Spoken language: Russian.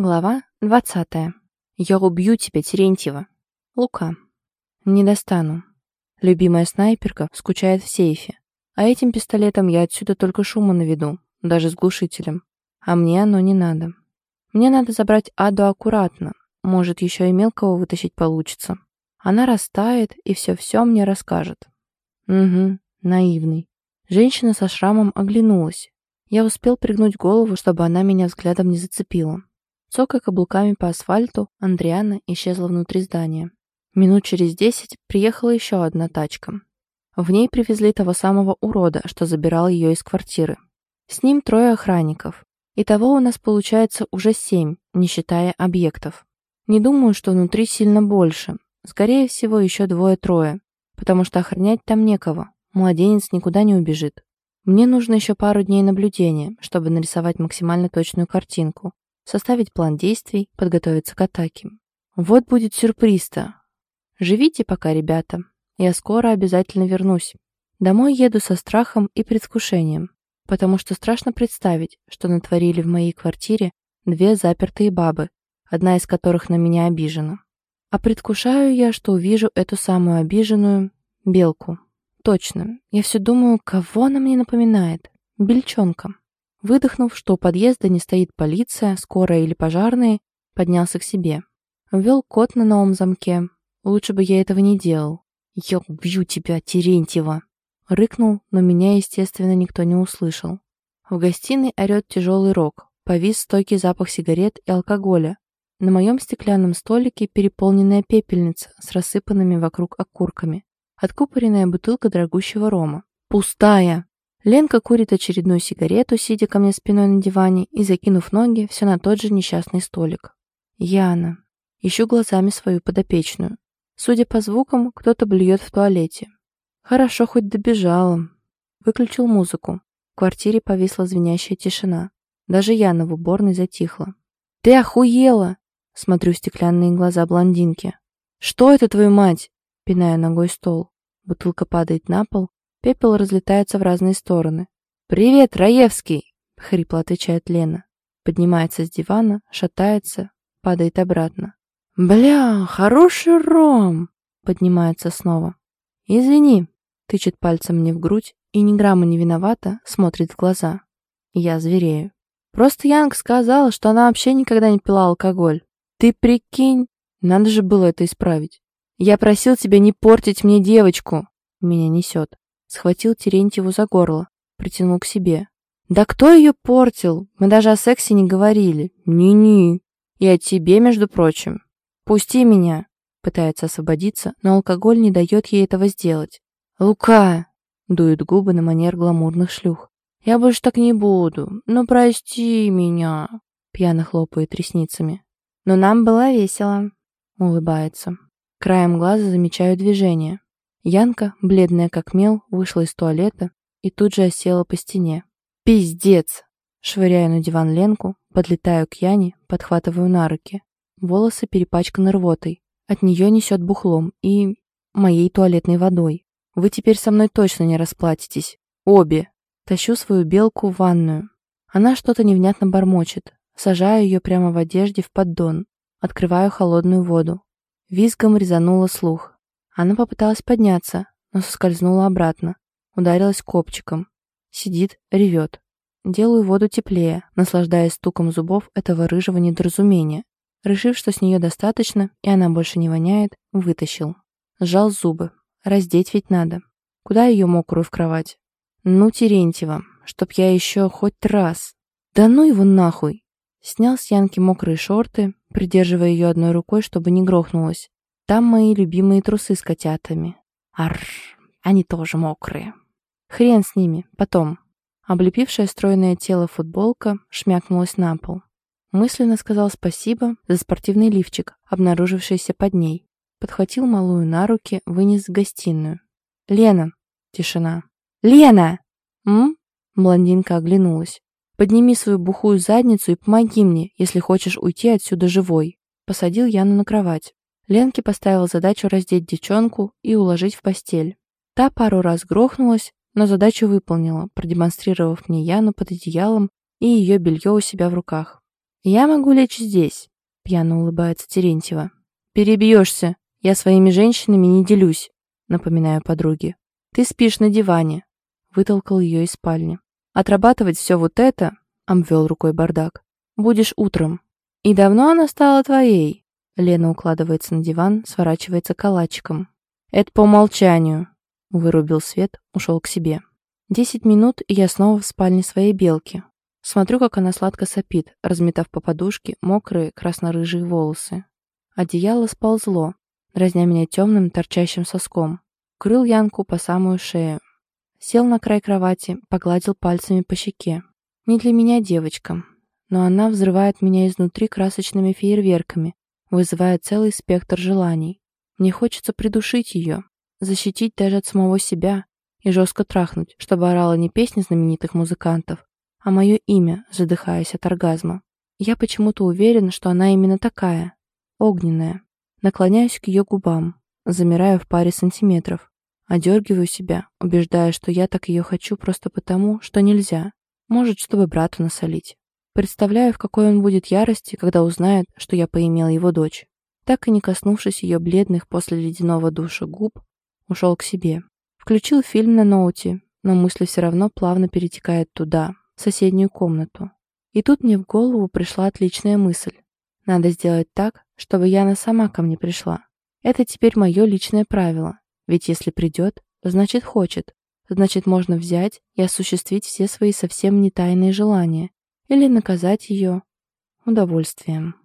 Глава 20. Я убью тебя, Терентьева. Лука. Не достану. Любимая снайперка скучает в сейфе. А этим пистолетом я отсюда только шума наведу, даже с глушителем. А мне оно не надо. Мне надо забрать Аду аккуратно. Может, еще и мелкого вытащить получится. Она растает и все-все мне расскажет. Угу, наивный. Женщина со шрамом оглянулась. Я успел пригнуть голову, чтобы она меня взглядом не зацепила. Цокая каблуками по асфальту, Андриана исчезла внутри здания. Минут через десять приехала еще одна тачка. В ней привезли того самого урода, что забирал ее из квартиры. С ним трое охранников. Итого у нас получается уже семь, не считая объектов. Не думаю, что внутри сильно больше. Скорее всего, еще двое-трое. Потому что охранять там некого. Младенец никуда не убежит. Мне нужно еще пару дней наблюдения, чтобы нарисовать максимально точную картинку, составить план действий, подготовиться к атаке. Вот будет сюрприз-то. Живите пока, ребята. Я скоро обязательно вернусь. Домой еду со страхом и предвкушением, потому что страшно представить, что натворили в моей квартире две запертые бабы, одна из которых на меня обижена. А предвкушаю я, что увижу эту самую обиженную белку. Точно, я все думаю, кого она мне напоминает. Бельчонка. Выдохнув, что у подъезда не стоит полиция, скорая или пожарные, поднялся к себе. Ввел код на новом замке. Лучше бы я этого не делал. «Я убью тебя, Терентьева!» Рыкнул, но меня, естественно, никто не услышал. В гостиной орет тяжелый рок. Повис стойкий запах сигарет и алкоголя. На моем стеклянном столике переполненная пепельница с рассыпанными вокруг окурками. Откупоренная бутылка дорогущего рома. Пустая! Ленка курит очередную сигарету, сидя ко мне спиной на диване и закинув ноги все на тот же несчастный столик. Яна. Ищу глазами свою подопечную. Судя по звукам, кто-то блюет в туалете. Хорошо, хоть добежала. Выключил музыку. В квартире повисла звенящая тишина. Даже Яна в уборной затихла. «Ты охуела!» Смотрю в стеклянные глаза блондинки. «Что это, твою мать?» Пиная ногой стол. Бутылка падает на пол, Пепел разлетается в разные стороны. «Привет, Раевский!» — хрипло отвечает Лена. Поднимается с дивана, шатается, падает обратно. «Бля, хороший ром!» — поднимается снова. «Извини!» — тычет пальцем мне в грудь и ни грамма не виновата, смотрит в глаза. Я зверею. «Просто Янг сказал, что она вообще никогда не пила алкоголь. Ты прикинь, надо же было это исправить. Я просил тебя не портить мне девочку!» Меня несет. Схватил Терентьеву за горло, притянул к себе. «Да кто ее портил? Мы даже о сексе не говорили. Ни-ни. И о тебе, между прочим. Пусти меня!» Пытается освободиться, но алкоголь не дает ей этого сделать. «Лука!» Дует губы на манер гламурных шлюх. «Я больше так не буду. Ну, прости меня!» Пьяно хлопает ресницами. «Но нам было весело!» Улыбается. Краем глаза замечаю движение. Янка, бледная как мел, вышла из туалета и тут же осела по стене. «Пиздец!» Швыряю на диван Ленку, подлетаю к Яне, подхватываю на руки. Волосы перепачканы рвотой. От нее несет бухлом и... моей туалетной водой. Вы теперь со мной точно не расплатитесь. Обе. Тащу свою белку в ванную. Она что-то невнятно бормочет. Сажаю ее прямо в одежде в поддон. Открываю холодную воду. Визгом резанула слух. Она попыталась подняться, но соскользнула обратно. Ударилась копчиком. Сидит, ревет. Делаю воду теплее, наслаждаясь стуком зубов этого рыжего недоразумения. Решив, что с нее достаточно, и она больше не воняет, вытащил. Сжал зубы. Раздеть ведь надо. Куда ее мокрую в кровать? Ну, Терентьева, чтоб я еще хоть раз. Да ну его нахуй! Снял с Янки мокрые шорты, придерживая ее одной рукой, чтобы не грохнулась. Там мои любимые трусы с котятами. Арр, они тоже мокрые. Хрен с ними, потом. Облепившее стройное тело футболка шмякнулась на пол. Мысленно сказал спасибо за спортивный лифчик, обнаружившийся под ней. Подхватил малую на руки, вынес в гостиную. «Лена!» Тишина. «Лена!» «М?» Блондинка оглянулась. «Подними свою бухую задницу и помоги мне, если хочешь уйти отсюда живой». Посадил Яну на кровать. Ленке поставил задачу раздеть девчонку и уложить в постель. Та пару раз грохнулась, но задачу выполнила, продемонстрировав мне Яну под одеялом и ее белье у себя в руках. «Я могу лечь здесь», — пьяно улыбается Терентьева. «Перебьешься. Я своими женщинами не делюсь», — напоминаю подруге. «Ты спишь на диване», — вытолкал ее из спальни. «Отрабатывать все вот это», — обвел рукой бардак, — «будешь утром». «И давно она стала твоей?» Лена укладывается на диван, сворачивается калачиком. «Это по умолчанию», — вырубил свет, ушел к себе. Десять минут, и я снова в спальне своей белки. Смотрю, как она сладко сопит, разметав по подушке мокрые красно-рыжие волосы. Одеяло сползло, дразня меня темным торчащим соском. Крыл Янку по самую шею. Сел на край кровати, погладил пальцами по щеке. Не для меня девочка, но она взрывает меня изнутри красочными фейерверками, вызывая целый спектр желаний. Мне хочется придушить ее, защитить даже от самого себя и жестко трахнуть, чтобы орала не песни знаменитых музыкантов, а мое имя, задыхаясь от оргазма. Я почему-то уверен, что она именно такая, огненная. Наклоняюсь к ее губам, замираю в паре сантиметров, одергиваю себя, убеждая, что я так ее хочу просто потому, что нельзя. Может, чтобы брату насолить. Представляю, в какой он будет ярости, когда узнает, что я поимела его дочь. Так и не коснувшись ее бледных после ледяного душа губ, ушел к себе. Включил фильм на ноуте, но мысли все равно плавно перетекают туда, в соседнюю комнату. И тут мне в голову пришла отличная мысль. Надо сделать так, чтобы Яна сама ко мне пришла. Это теперь мое личное правило. Ведь если придет, значит хочет. Значит, можно взять и осуществить все свои совсем не тайные желания. Или наказать ее удовольствием.